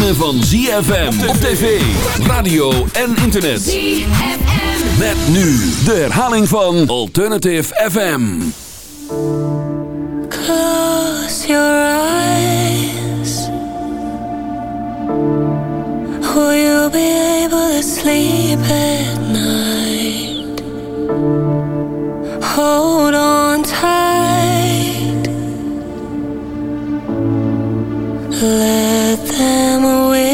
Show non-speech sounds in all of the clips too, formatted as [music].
ritme van ZFM op tv, radio en internet. ZFM. Met nu de herhaling van Alternative FM. Close your eyes. Will you be able to sleep at night? Hold on tight. Let them away.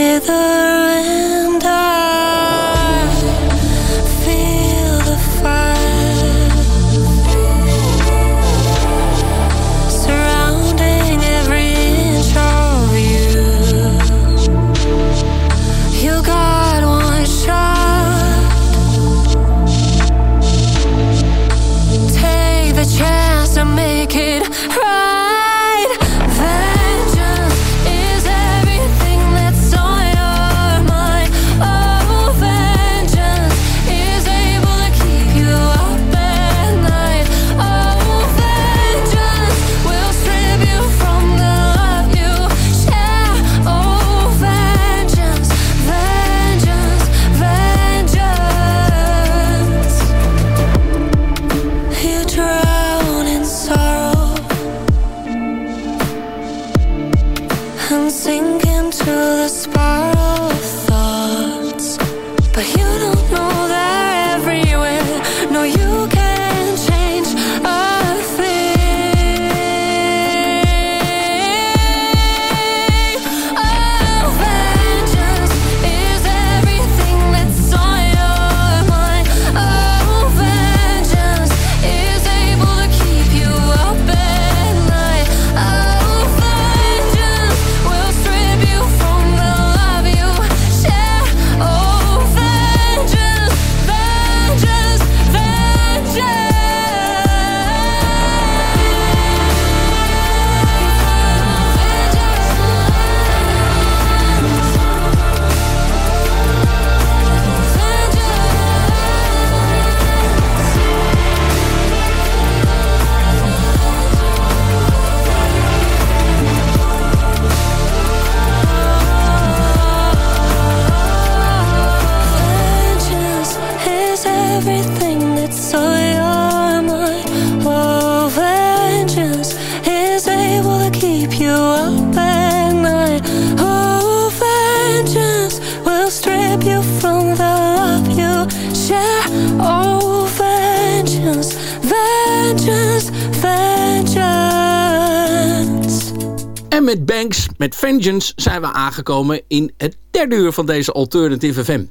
Zijn we aangekomen in het derde uur van deze Alternative FM.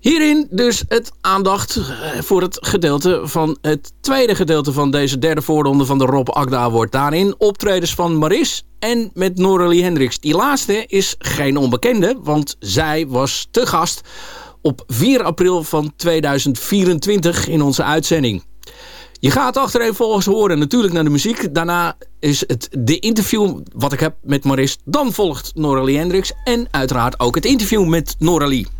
Hierin dus het aandacht eh, voor het gedeelte van het tweede gedeelte van deze derde voorronde van de Rob Agda wordt Daarin optredens van Maris en met Noralie Hendricks. Die laatste is geen onbekende, want zij was te gast op 4 april van 2024 in onze uitzending. Je gaat achterin volgens horen natuurlijk naar de muziek. Daarna is het de interview wat ik heb met Maris. Dan volgt Noralie Hendricks. En uiteraard ook het interview met Noralie.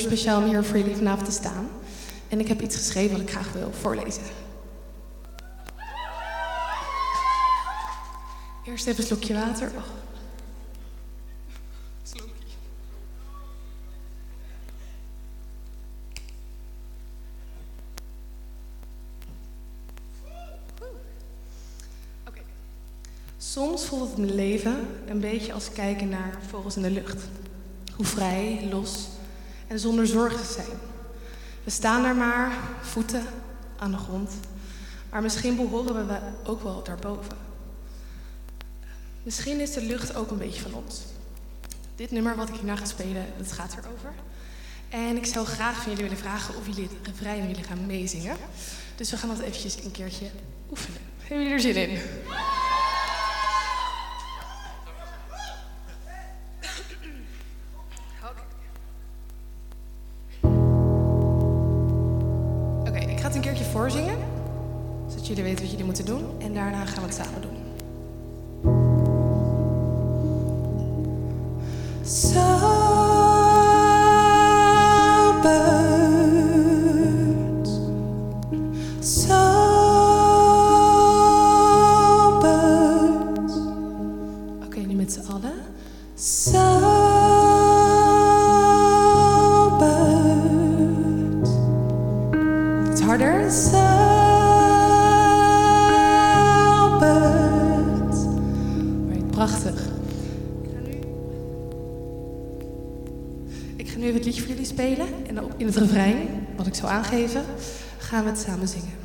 Speciaal om hier voor jullie vanavond te staan. En ik heb iets geschreven wat ik graag wil voorlezen. Eerst even een slokje water. Oh. Soms voelt het mijn leven een beetje als kijken naar vogels in de lucht. Hoe vrij, los en zonder zorgen zijn. We staan daar maar, voeten aan de grond. Maar misschien behoren we ook wel daarboven. Misschien is de lucht ook een beetje van ons. Dit nummer wat ik hierna ga spelen, dat gaat erover. En ik zou graag van jullie willen vragen of jullie het refrein willen gaan meezingen. Dus we gaan dat eventjes een keertje oefenen. Hebben jullie er zin in? Voorzingen. Zodat jullie weten wat jullie moeten doen. En daarna gaan we het samen doen. Gaan we het samen zingen.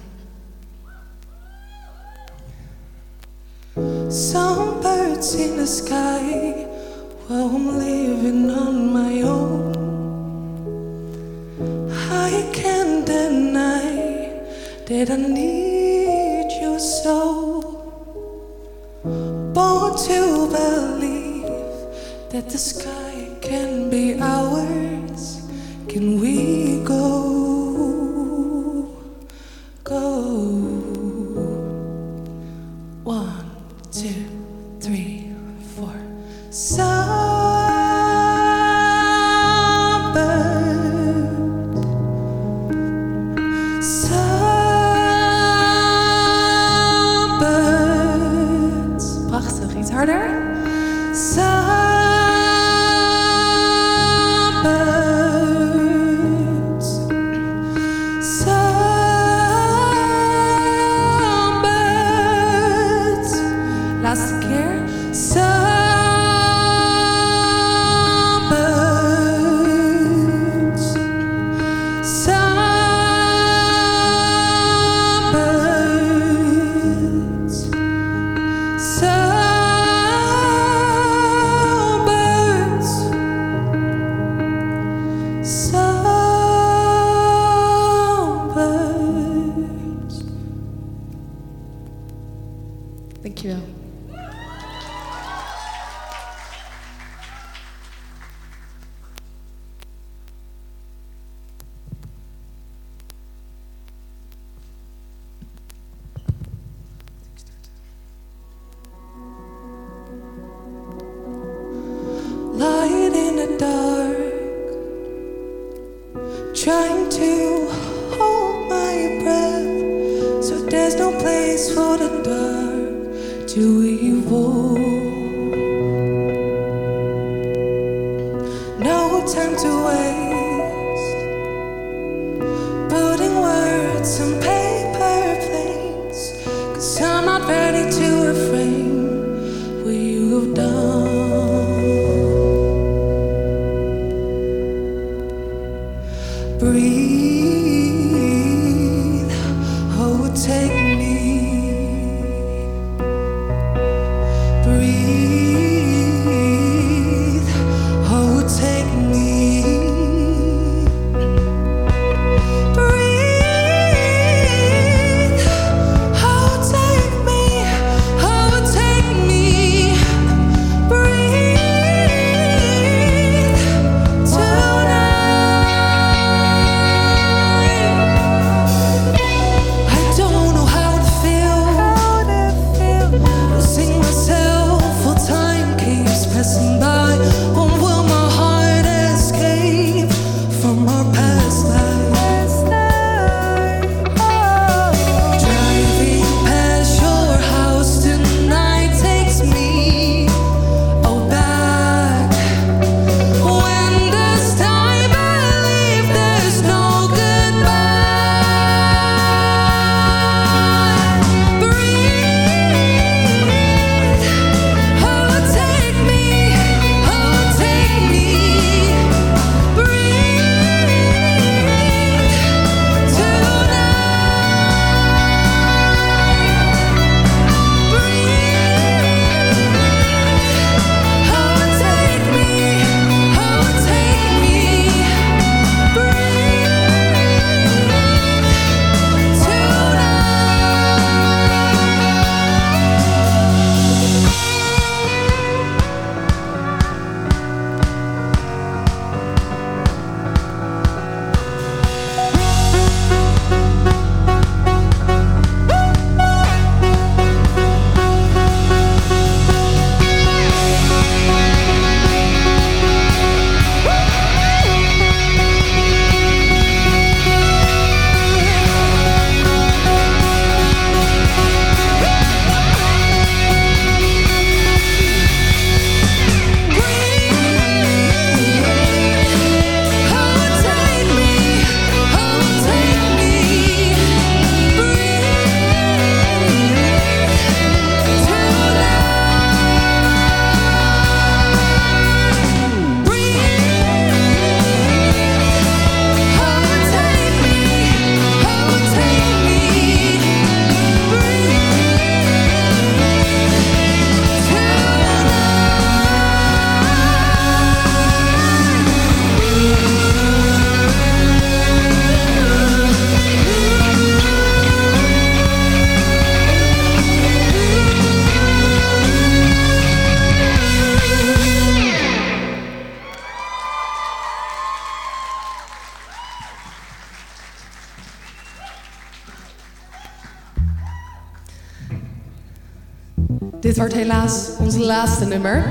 wordt helaas ons laatste nummer.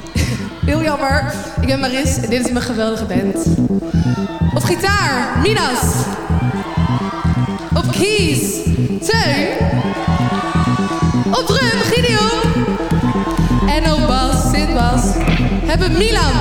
[laughs] Heel jammer. Ik ben Maris en dit is mijn geweldige band. Op gitaar, Minas. Op keys, Teun. Op drum, Gideon. En op bas, Sint Bas, hebben Milan.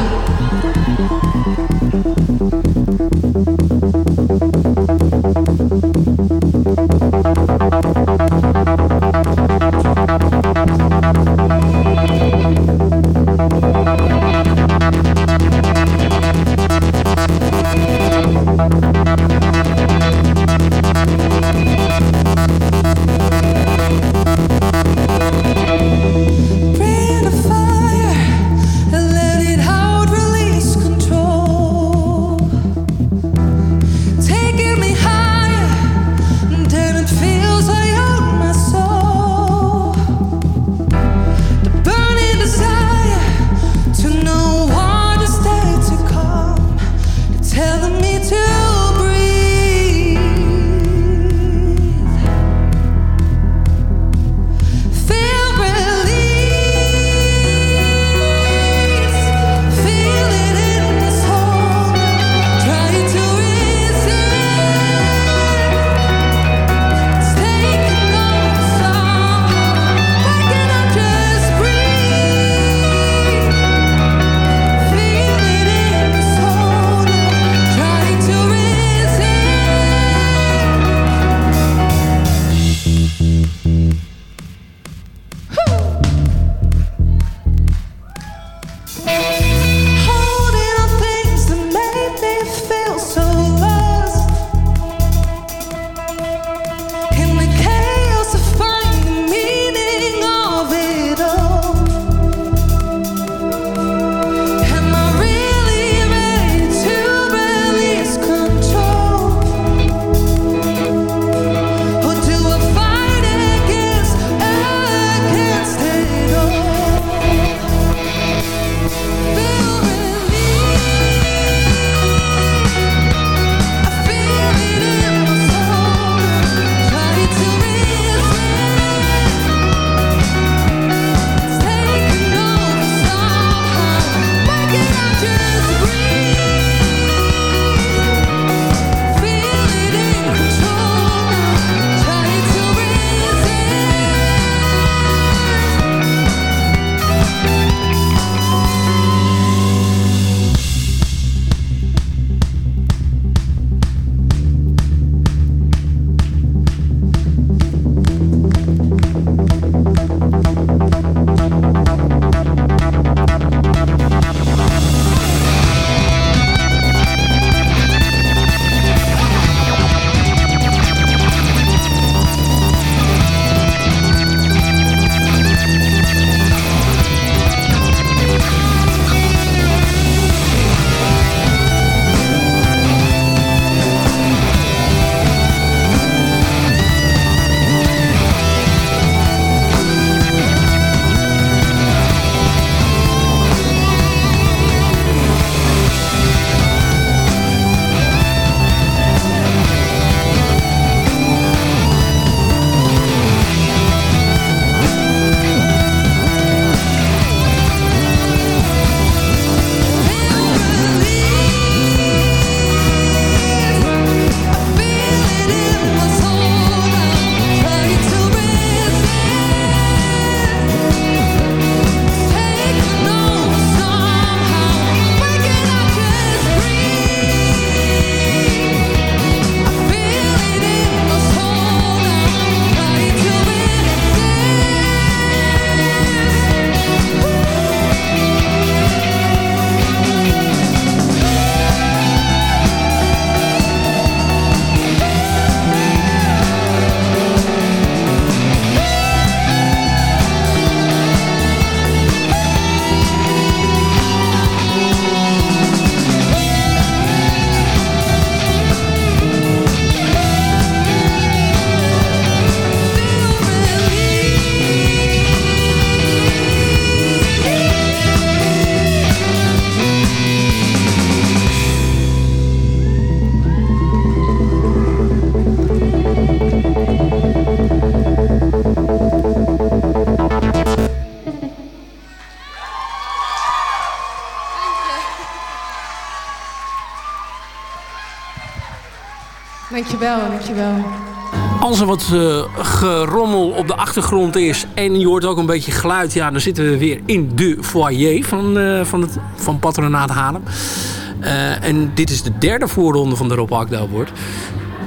Als er wat uh, gerommel op de achtergrond is en je hoort ook een beetje geluid... ja, dan zitten we weer in de foyer van, uh, van, het, van Patronaat Haarlem. Uh, en dit is de derde voorronde van de Rob.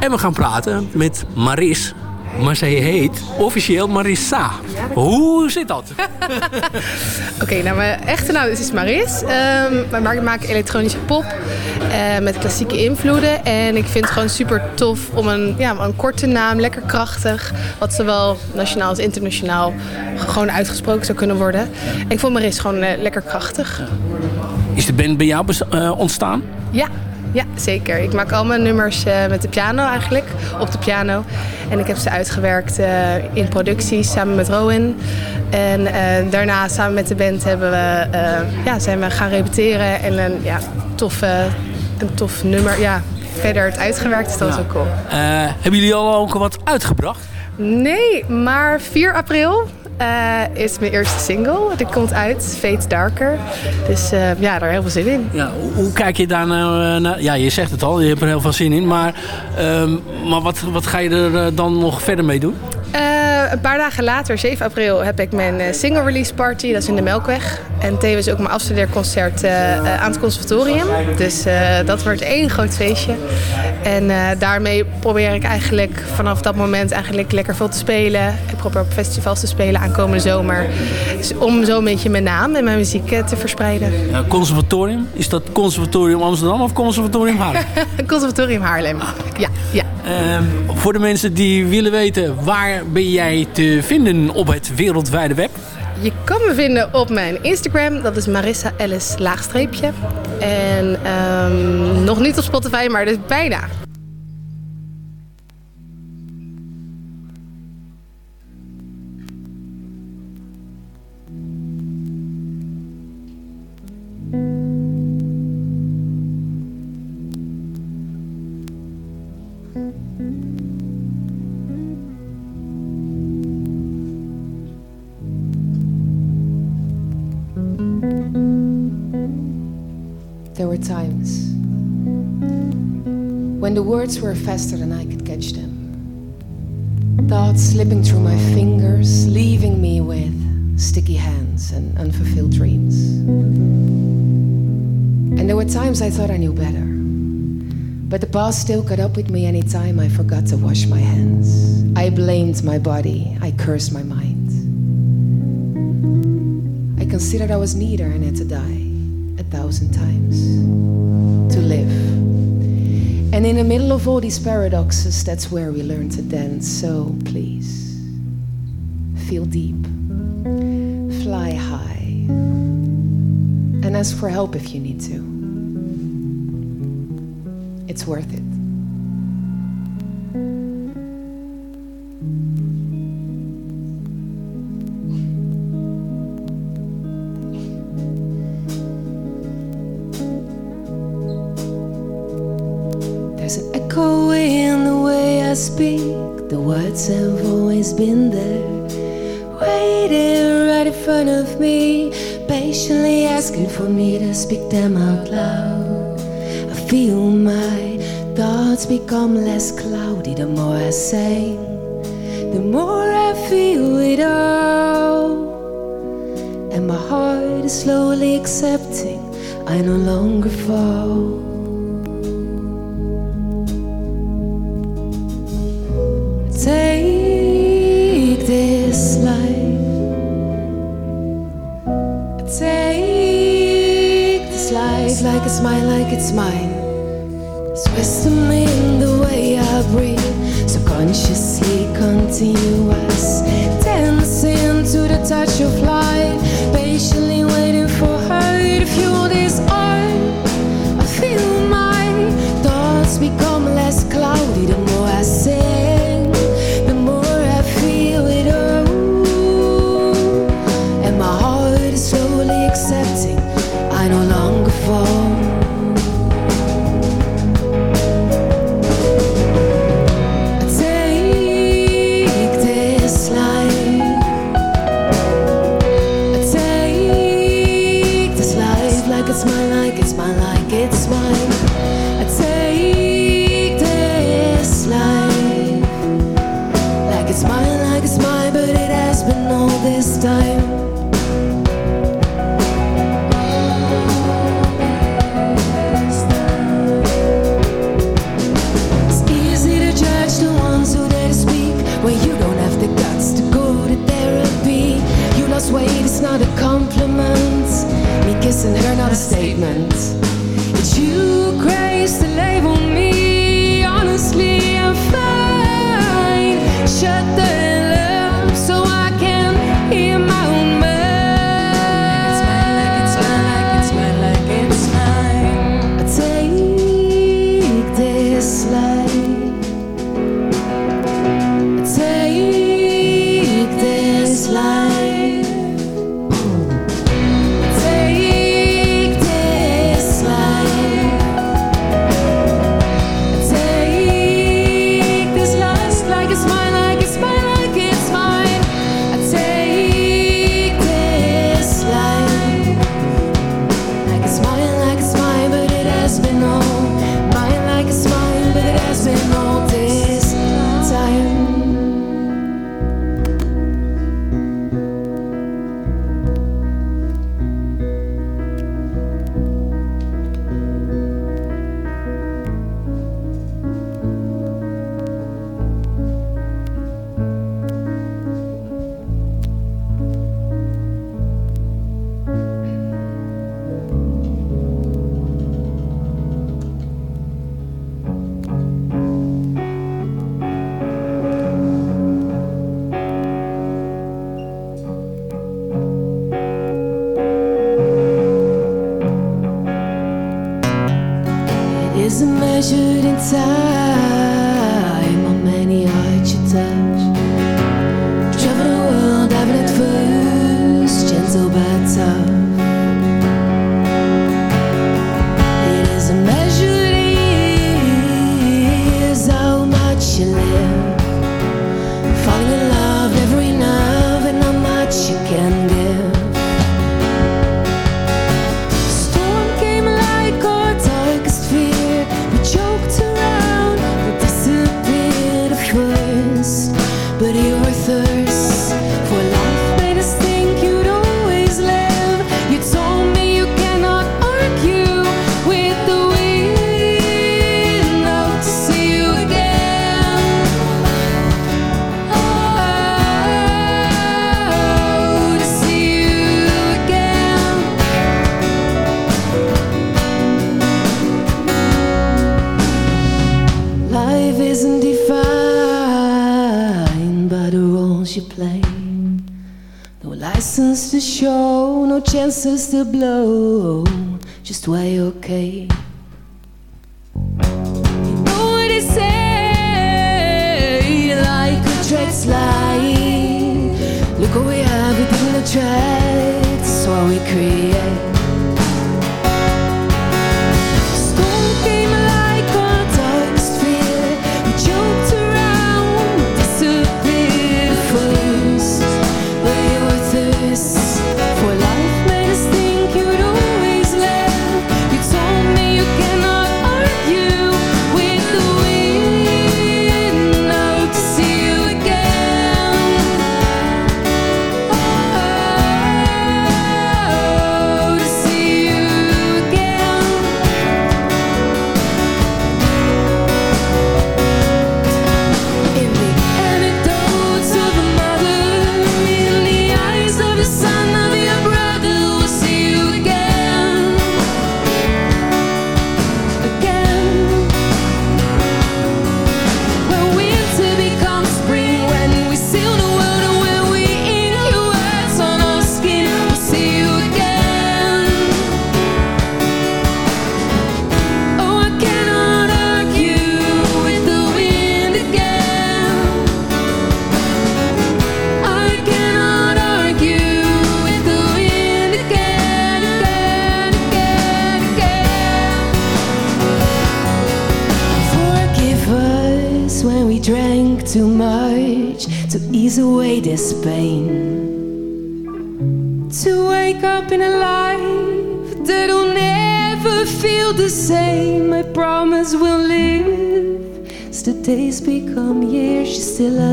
En we gaan praten met Maris maar zij heet officieel Marissa. Hoe zit dat? [laughs] Oké, okay, nou mijn echte naam is Maris. Um, maar ik maak elektronische pop uh, met klassieke invloeden. En ik vind het gewoon super tof om een, ja, een korte naam, lekker krachtig. Wat zowel nationaal als internationaal gewoon uitgesproken zou kunnen worden. En ik vond Maris gewoon uh, lekker krachtig. Is de band bij jou uh, ontstaan? Ja, ja, zeker. Ik maak al mijn nummers uh, met de piano eigenlijk, op de piano. En ik heb ze uitgewerkt uh, in producties samen met Rowan. En uh, daarna samen met de band hebben we, ja, zijn we gaan repeteren en een, ja, tof, een tof nummer ja, verder het uitgewerkt. Dus dat was ook cool. hebben jullie al ook wat uitgebracht? Nee, maar 4 april uh, is mijn eerste single. Die komt uit, Fate Darker. Dus uh, ja, daar heel veel zin in. Ja, hoe, kijk je daar nou naar? Ja, je zegt het al, je hebt er heel veel zin in. Maar, uh, maar wat, wat ga je er dan nog verder mee doen? Een paar dagen later, 7 april, heb ik mijn single release party. Dat is in de Melkweg. En tevens ook mijn afstudeerconcert aan het conservatorium. Dus dat wordt één groot feestje. En daarmee probeer ik eigenlijk vanaf dat moment eigenlijk lekker veel te spelen. Ik probeer op festivals te spelen aankomende zomer. Dus om zo een beetje mijn naam en mijn muziek te verspreiden. Ja, conservatorium? Is dat Conservatorium Amsterdam of Conservatorium Haarlem? [laughs] conservatorium Haarlem, ja. ja. Uh, voor de mensen die willen weten, waar ben jij te vinden op het wereldwijde web? Je kan me vinden op mijn Instagram. Dat is Marissa Ellis laagstreepje. En um, nog niet op Spotify, maar dus bijna. Words were faster than I could catch them. Thoughts slipping through my fingers, leaving me with sticky hands and unfulfilled dreams. And there were times I thought I knew better. But the past still caught up with me anytime I forgot to wash my hands. I blamed my body, I cursed my mind. I considered I was neither and had to die a thousand times to live. And in the middle of all these paradoxes, that's where we learn to dance. So please, feel deep, fly high, and ask for help if you need to. It's worth it. Have always been there, waiting right in front of me, patiently asking for me to speak them out loud. I feel my thoughts become less cloudy the more I say, the more I feel it all. And my heart is slowly accepting I no longer fall. It's mine. It's wisdom in the way I breathe, subconsciously continuous. Dancing to the touch of light, promise and her not a statement. It's you, grace, to label me honestly and fine. Shut the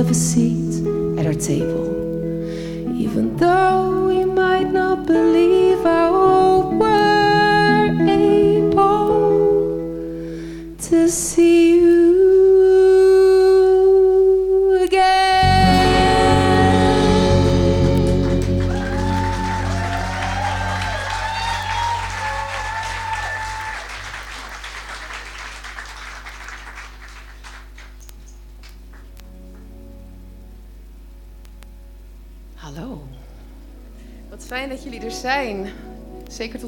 a seat at our table.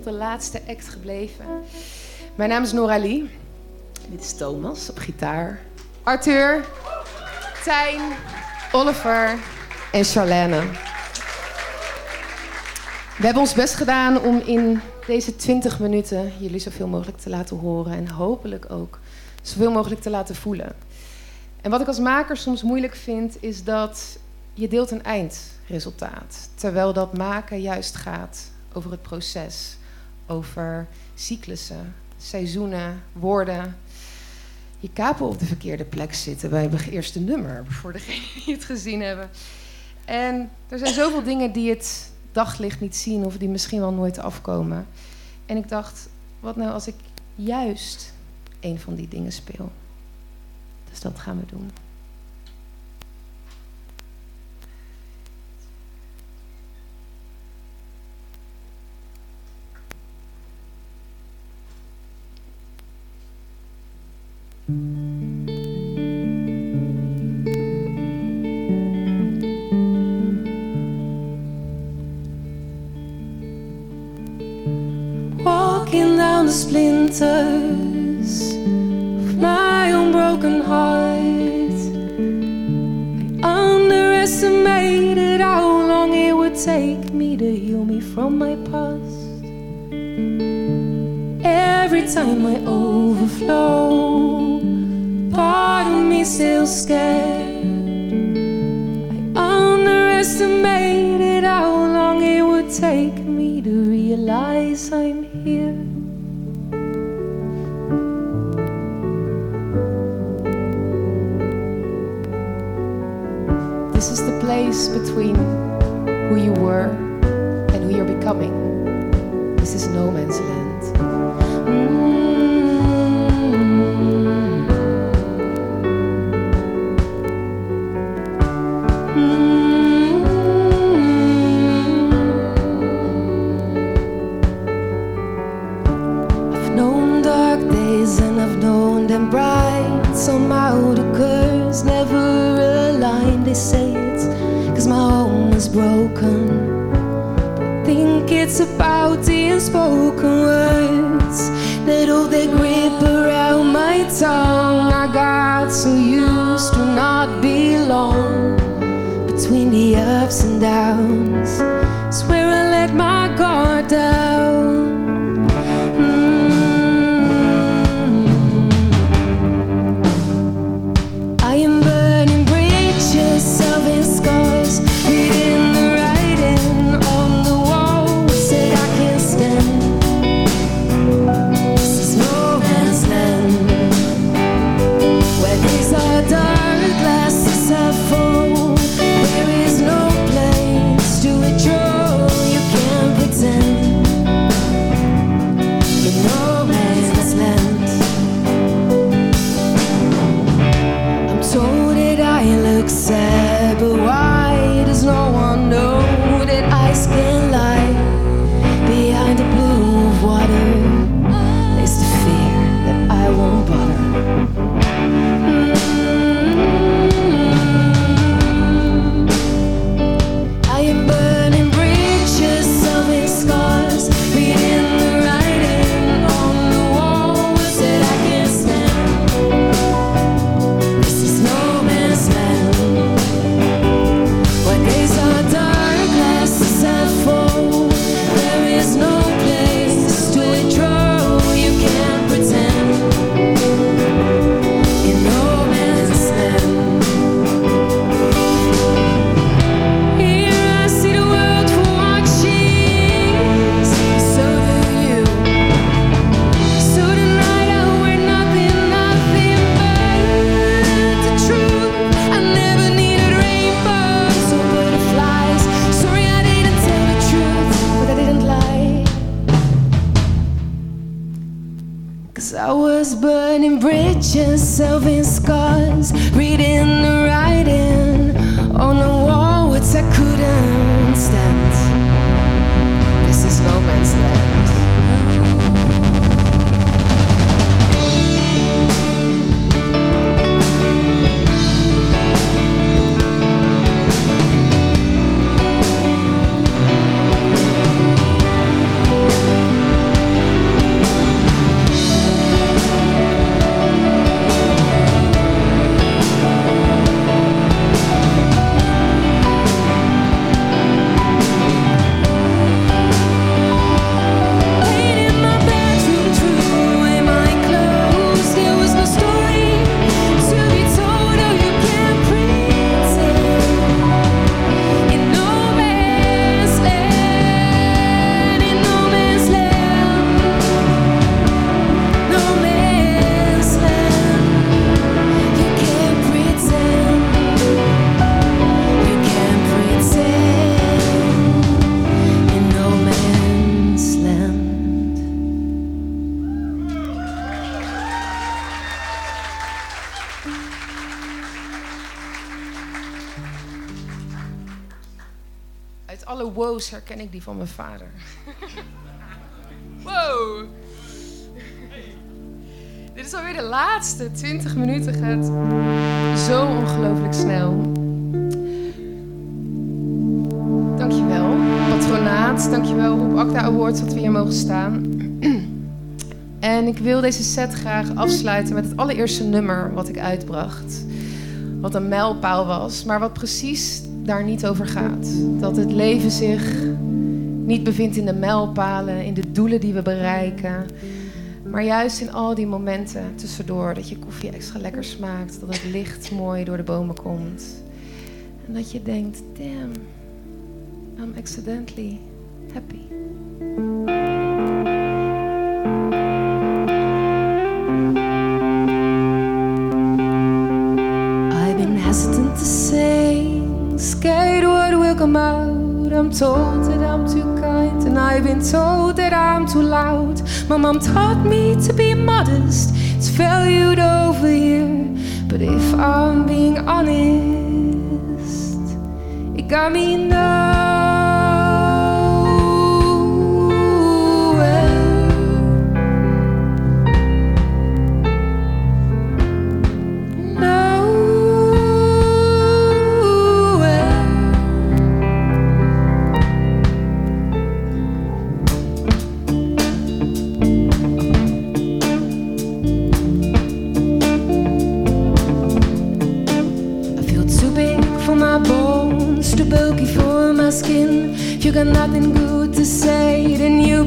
Tot de laatste act gebleven. Mijn naam is Noralie. Dit is Thomas op gitaar. Arthur, Tijn, Oliver en Charlene. We hebben ons best gedaan om in deze 20 minuten jullie zoveel mogelijk te laten horen en hopelijk ook zoveel mogelijk te laten voelen. En wat ik als maker soms moeilijk vind, is dat je deelt een eindresultaat. Terwijl dat maken juist gaat over het proces, over cyclussen, seizoenen, woorden. Je kapen op de verkeerde plek zitten bij het eerste nummer, voor degenen die het gezien hebben. En er zijn zoveel dingen die het daglicht niet zien of die misschien wel nooit afkomen. En ik dacht, wat nou als ik juist een van die dingen speel? Dus dat gaan we doen. Walking down the splinters of my unbroken heart. I underestimated how long it would take me to heal me from my past. Every time I overflow, part of me still scared. I underestimated how long it would take me to realize I'm here. This is the place between who you were and who you're becoming. This is no man's land. Known them bright. Somehow the curves never aligned. They say it's cause my home was broken. But think it's about the unspoken words that hold their grip around my tongue. I got so used to not belong between the ups and downs. Swear I let my guard down. Ik die van mijn vader. [laughs] wow. Dit is alweer de laatste 20 minuten. Gaat zo ongelooflijk snel. Dankjewel, patronaat. Dankjewel op Acta Awards dat we hier mogen staan. [clears throat] en ik wil deze set graag afsluiten met het allereerste nummer wat ik uitbracht. Wat een mijlpaal was, maar wat precies daar niet over gaat. Dat het leven zich niet bevindt in de mijlpalen, in de doelen die we bereiken. Maar juist in al die momenten tussendoor. Dat je koffie extra lekker smaakt. Dat het licht mooi door de bomen komt. En dat je denkt, damn, I'm accidentally happy. Told that I'm too loud. My mom taught me to be modest, it's valued over here. But if I'm being honest, it got me nowhere. Skin. You got nothing good to say, then you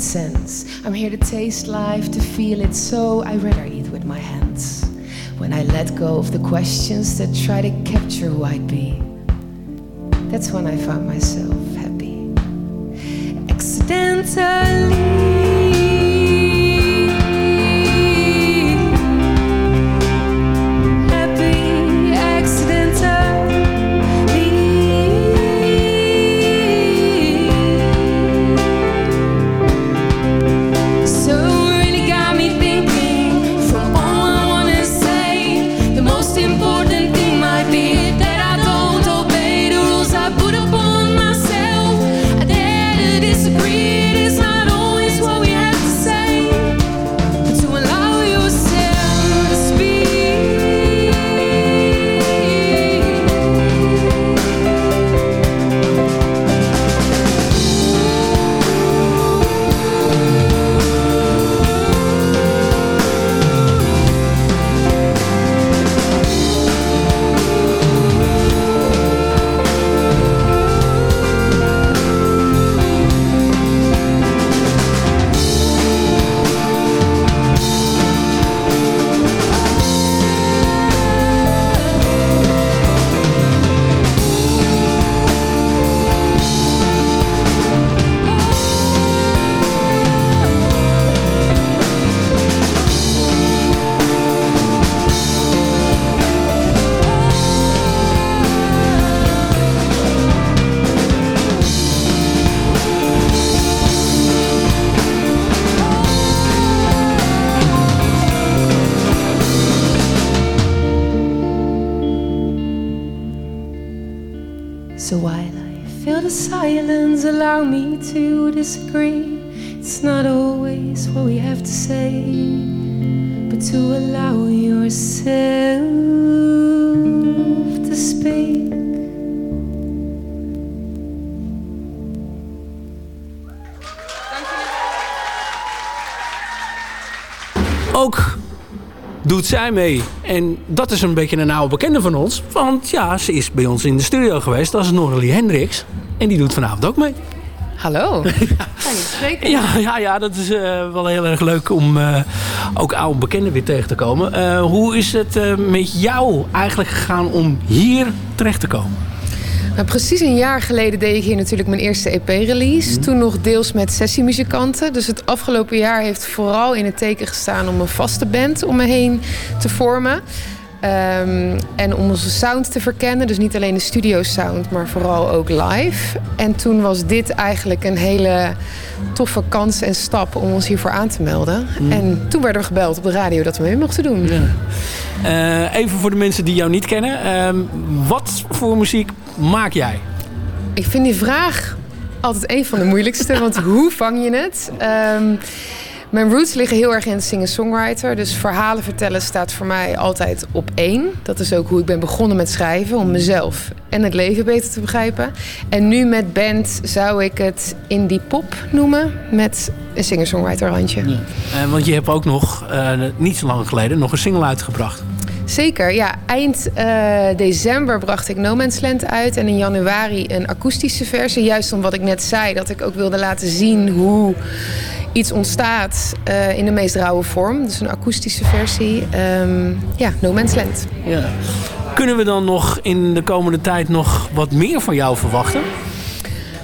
sense. I'm here to taste life, to feel it, so I rather eat with my hands. When I let go of the questions that try to capture who I'd be, that's when I found myself happy. Accidentally. Doet zij mee. En dat is een beetje een oude bekende van ons. Want ja, ze is bij ons in de studio geweest. Dat is Noralie Hendricks. En die doet vanavond ook mee. Hallo. [laughs] Spreken? Ja, ja, ja dat is eh, wel heel erg leuk om eh, ook oude bekenden weer tegen te komen. Eh, hoe is het eh, met jou eigenlijk gegaan om hier terecht te komen? Nou, precies een jaar geleden deed ik hier natuurlijk mijn eerste EP-release. Toen nog deels met sessiemuzikanten. Dus het afgelopen jaar heeft vooral in het teken gestaan om een vaste band om me heen te vormen. Ehm, en om onze sound te verkennen. Dus niet alleen de studio sound, maar vooral ook live. En toen was dit eigenlijk een hele toffe kans en stap om ons hiervoor aan te melden. En toen werden we gebeld op de radio dat we mee mochten doen. Eh, even voor de mensen die jou niet kennen. Ehm, wat voor muziek maak jij? Ik vind die vraag altijd een van de moeilijkste. want hoe vang je het? Ehm, mijn roots liggen heel erg in het singer-songwriter. Dus verhalen vertellen staat voor mij altijd op één. Dat is ook hoe ik ben begonnen met schrijven. Om mezelf en het leven beter te begrijpen. En nu met band zou ik het indie pop noemen. Met een singer-songwriter handje. Eh, want je hebt ook nog, eh, niet zo lang geleden, nog een single uitgebracht. Zeker, ja. Eind eh, december bracht ik No Man's Land uit. En in januari een akoestische versie. Juist om wat ik net zei. Dat ik ook wilde laten zien hoe iets ontstaat eh, in de meest rauwe vorm. Dus een akoestische versie. Ehm, ja, No Man's Land. Ja. Kunnen we dan nog in de komende tijd nog wat meer van jou verwachten?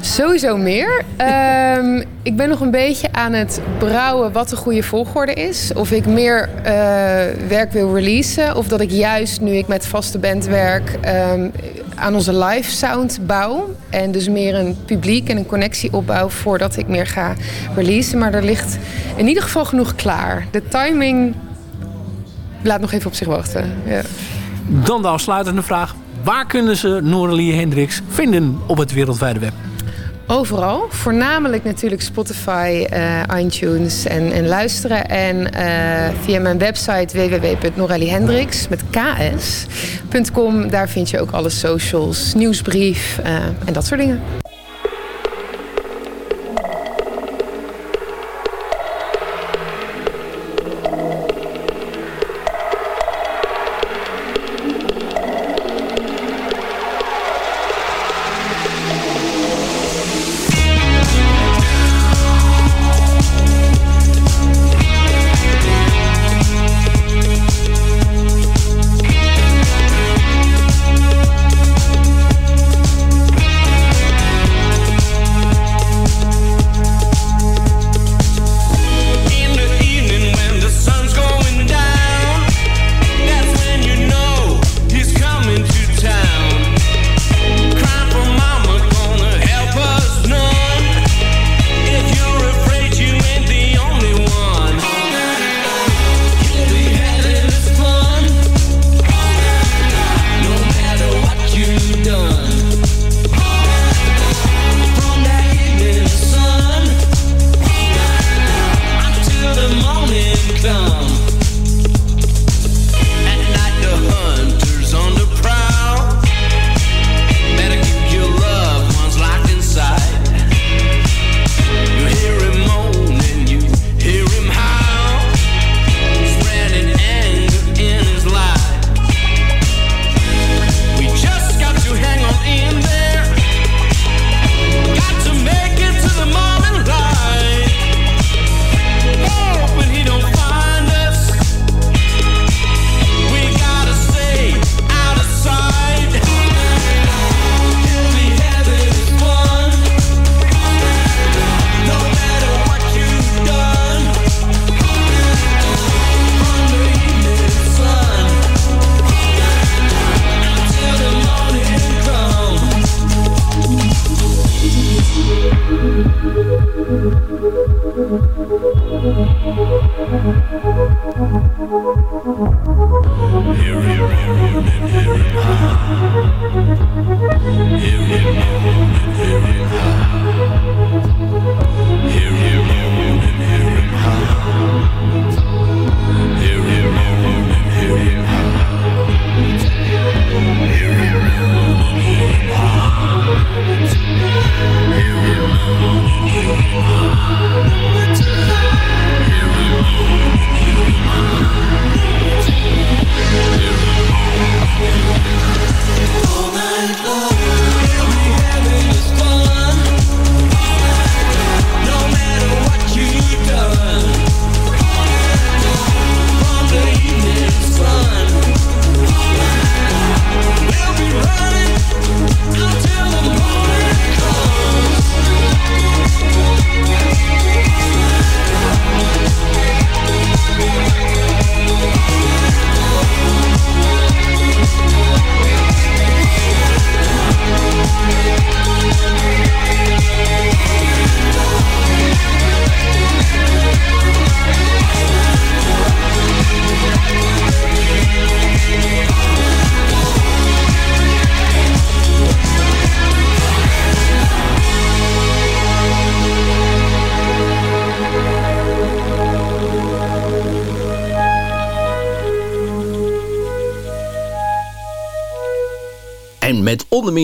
Sowieso meer. [laughs] Ehm, ik ben nog een beetje aan het brouwen wat de goede volgorde is. Of ik meer eh, werk wil releasen. Of dat ik juist nu ik met vaste band werk ehm, aan onze live sound bouw. En dus meer een publiek en een connectie opbouw voordat ik meer ga releasen. Maar er ligt in ieder geval genoeg klaar. De timing laat nog even op zich wachten. Ja. Dan de afsluitende vraag. Waar kunnen ze Noralie Hendricks vinden op het wereldwijde web? Overal. Voornamelijk natuurlijk Spotify, eh, iTunes en, en luisteren. En eh, via mijn website www.norellihendricks met ks.com. Daar vind je ook alle socials, nieuwsbrief eh, en dat soort dingen.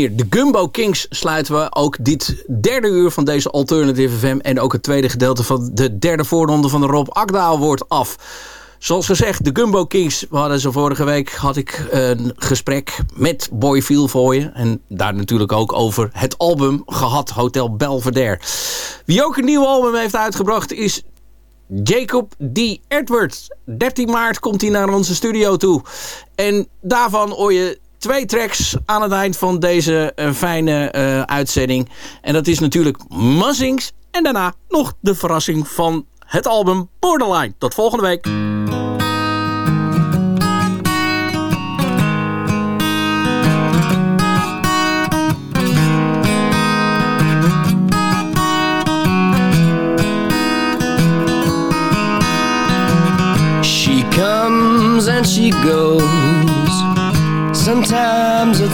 De Gumbo Kings sluiten we ook dit derde uur van deze Alternative FM. En ook het tweede gedeelte van de derde voorronde van de Rob Akdaal wordt af. Zoals gezegd, de Gumbo Kings, we hadden ze vorige week, had ik een gesprek met Boy Feel voor je. En daar natuurlijk ook over het album gehad, Hotel Belvedere. Wie ook een nieuw album heeft uitgebracht is Jacob D. Edwards. 13 maart komt hij naar onze studio toe. En daarvan hoor je twee tracks aan het eind van deze uh, fijne uh, uitzending. En dat is natuurlijk Muzzings. En daarna nog de verrassing van het album Borderline. Tot volgende week.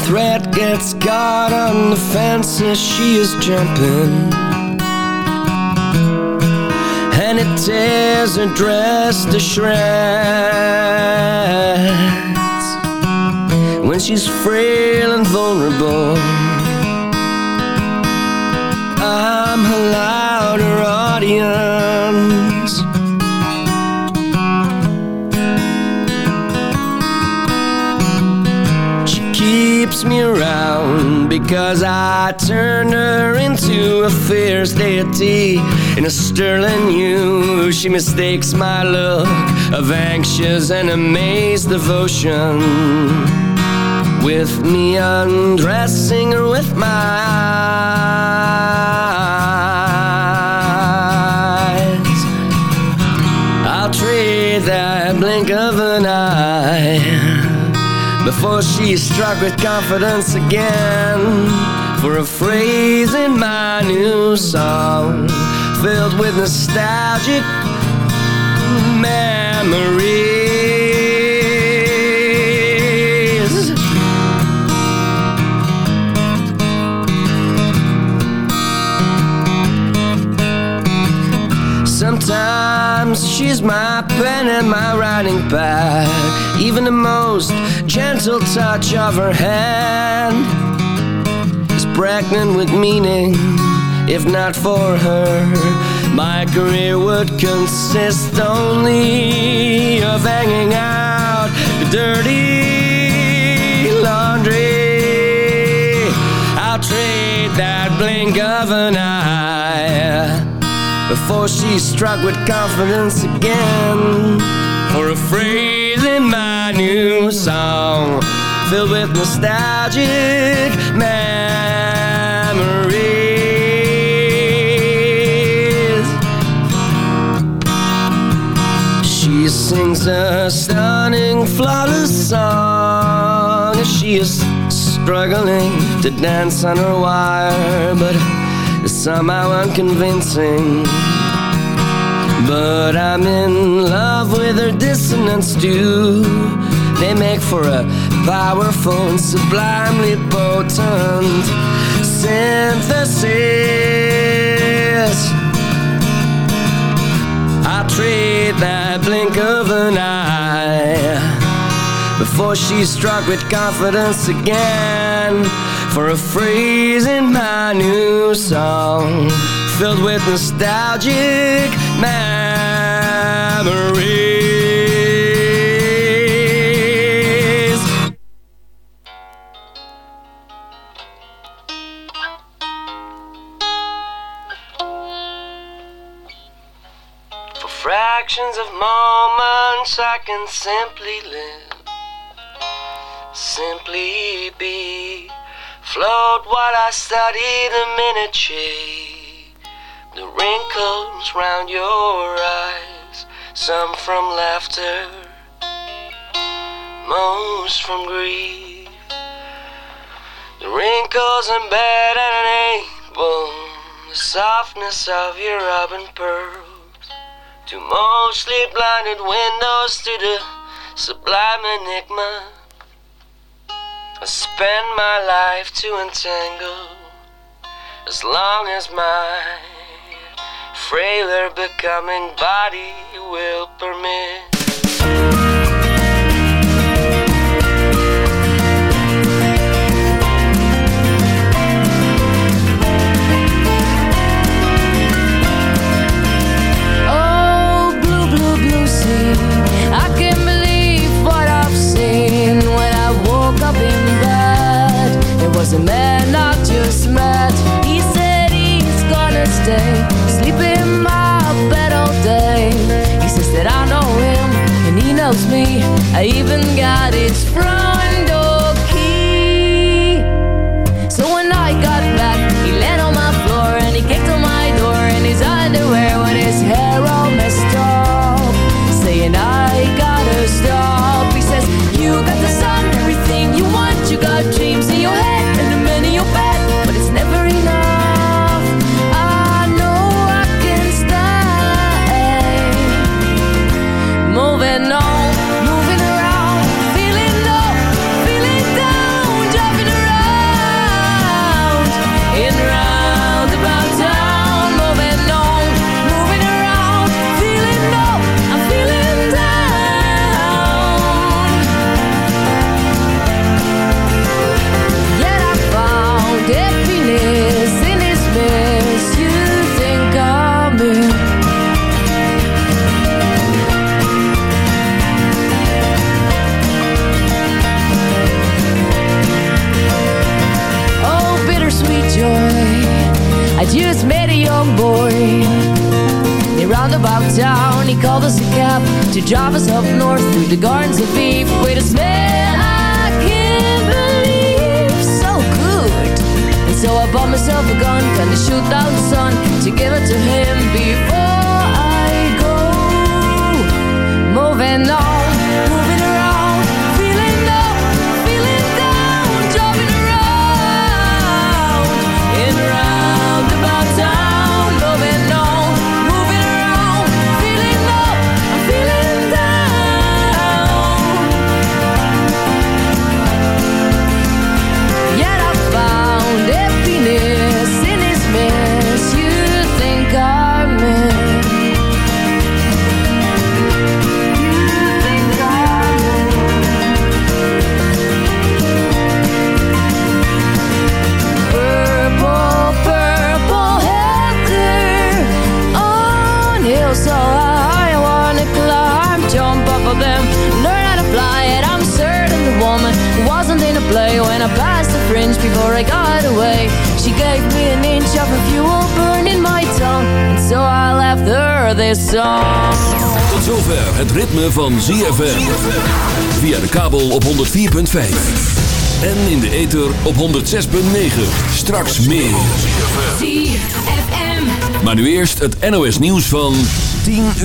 Threat gets caught on the fence as she is jumping. And it tears her dress to shreds. When she's frail and vulnerable, I'm her louder audience. Because I turn her into a fierce deity in a sterling hue. She mistakes my look of anxious and amazed devotion with me undressing her with my eyes. I'll trade that blink of an eye before she's struck with confidence again for a phrase in my new song filled with nostalgic memories. Sometimes she's my pen and my writing pad. Even the most gentle touch of her hand is pregnant with meaning. If not for her, my career would consist only of hanging out dirty laundry. I'll trade that blink of an eye before she's struck with confidence again for a phrase in my new song filled with nostalgic memories. She sings a stunning, flawless song as she is struggling to dance on her wire, but somehow unconvincing. But I'm in love with her dissonance too. They make for a powerful and sublimely potent synthesis. I'll trade that blink of an eye before she's struck with confidence again for a phrase in my new song filled with nostalgic memories. For fractions of moments, I can simply live, simply be. Float while I study the miniature, the wrinkles round your eyes, some from laughter, most from grief. The wrinkles in bed and an able, the softness of your robin pearls, to mostly blinded windows to the sublime enigma. I spend my life to entangle as long as my frailer becoming body will permit. Drive us up north through the gardens of Eve with a smell I can't believe. So good. And so I bought myself a gun, gonna shoot down the sun to give it to him before I go. Moving on, I passed the fringe before I got away. She gave me an inch of her fuel burning my tongue, and so I left her this song. Tot zover het ritme van ZFM. Via de kabel op 104.5. En in de ether op 106.9. Straks meer. Maar nu eerst het NOS nieuws van 10 uur.